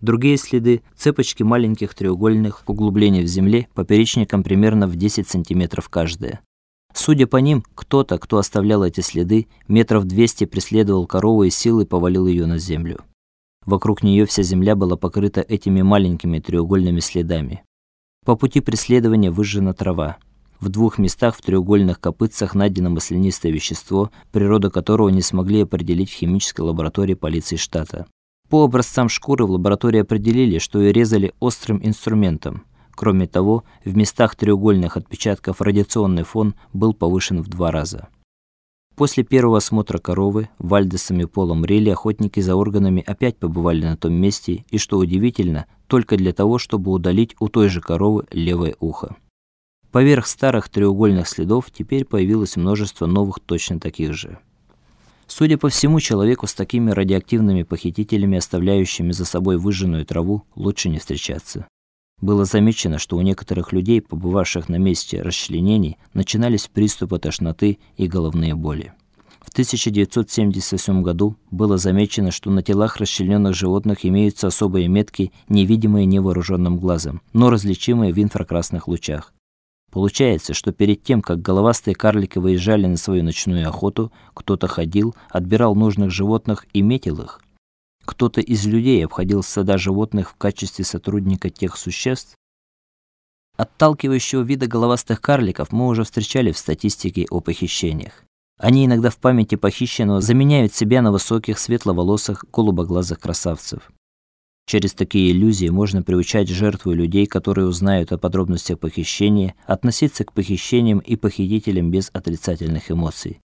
Другие следы цепочки маленьких треугольных углублений в земле поперечником примерно в 10 сантиметров каждое. Судя по ним, кто-то, кто оставлял эти следы, метров 200 преследовал корову и силой повалил ее на землю. Вокруг нее вся земля была покрыта этими маленькими треугольными следами. По пути преследования выжжена трава. В двух местах в треугольных копытцах найдено маслянистое вещество, природу которого не смогли определить в химической лаборатории полиции штата. По образцам шкуры в лаборатории определили, что ее резали острым инструментом. Кроме того, в местах треугольных отпечатков радиационный фон был повышен в два раза. После первого осмотра коровы Вальдесом и Полом Релли охотники за органами опять побывали на том месте, и что удивительно, только для того, чтобы удалить у той же коровы левое ухо. Поверх старых треугольных следов теперь появилось множество новых точно таких же. Судя по всему, человеку с такими радиоактивными похитителями, оставляющими за собой выжженную траву, лучше не встречаться. Было замечено, что у некоторых людей, побывавших на месте расчленений, начинались приступы тошноты и головные боли. В 1978 году было замечено, что на телах расчлененных животных имеются особые метки, невидимые невооруженным глазом, но различимые в инфракрасных лучах. Получается, что перед тем, как головастые карлики выезжали на свою ночную охоту, кто-то ходил, отбирал нужных животных и метил их. Кто-то из людей обходил стада животных в качестве сотрудника тех существ. Отталкивающего вида головастых карликов мы уже встречали в статистике о похищениях. Они иногда в памяти похищенного заменяют себя на высоких светловолосых голубоглазых красавцев. Через такие иллюзии можно приучать жертву людей, которые узнают о подробностях похищения, относиться к похищениям и похитителям без отрицательных эмоций.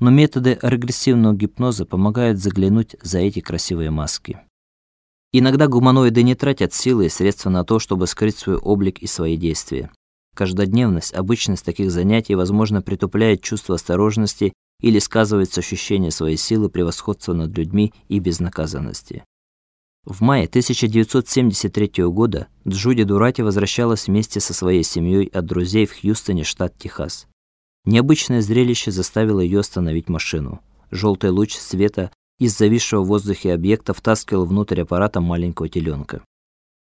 Но методы регрессивного гипноза помогают заглянуть за эти красивые маски. Иногда гуманоиды не тратят силы и средства на то, чтобы скрыть свой облик и свои действия. Каждодневность, обычность таких занятий, возможно, притупляет чувство осторожности или сказывается ощущение своей силы, превосходства над людьми и безнаказанности. В мае 1973 года Джуди Дурати возвращалась вместе со своей семьей от друзей в Хьюстоне, штат Техас. Необычное зрелище заставило ее остановить машину. Желтый луч света из зависшего в воздухе объекта втаскивал внутрь аппарата маленького теленка.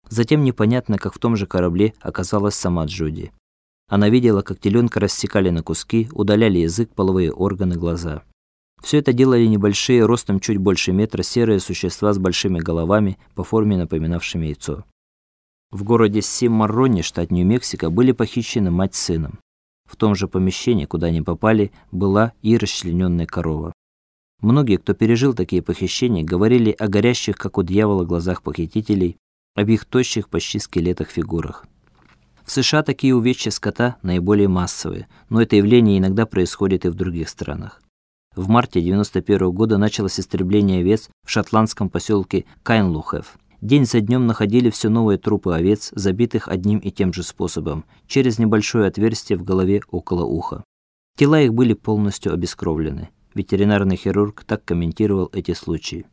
Затем непонятно, как в том же корабле оказалась сама Джуди. Она видела, как теленка рассекали на куски, удаляли язык, половые органы, глаза. Все это делали небольшие, ростом чуть больше метра, серые существа с большими головами, по форме напоминавшими яйцо. В городе Симмарроне, штат Нью-Мексико, были похищены мать с сыном. В том же помещении, куда они попали, была и расчлененная корова. Многие, кто пережил такие похищения, говорили о горящих, как у дьявола, глазах похитителей, об их тощих, почти скелетах фигурах. В США такие увечья скота наиболее массовые, но это явление иногда происходит и в других странах. В марте 91 года началось истребление овец в шотландском поселке Кайнлухев. День за днем находили все новые трупы овец, забитых одним и тем же способом, через небольшое отверстие в голове около уха. Тела их были полностью обескровлены. Ветеринарный хирург так комментировал эти случаи.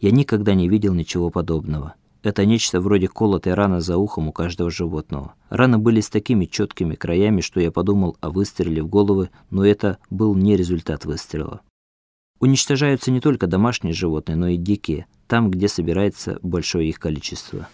Я никогда не видел ничего подобного. Это нечто вроде колотой раны за ухом у каждого животного. Раны были с такими четкими краями, что я подумал о выстреле в головы, но это был не результат выстрела. Уничтожаются не только домашние животные, но и дикие, там, где собирается большое их количество.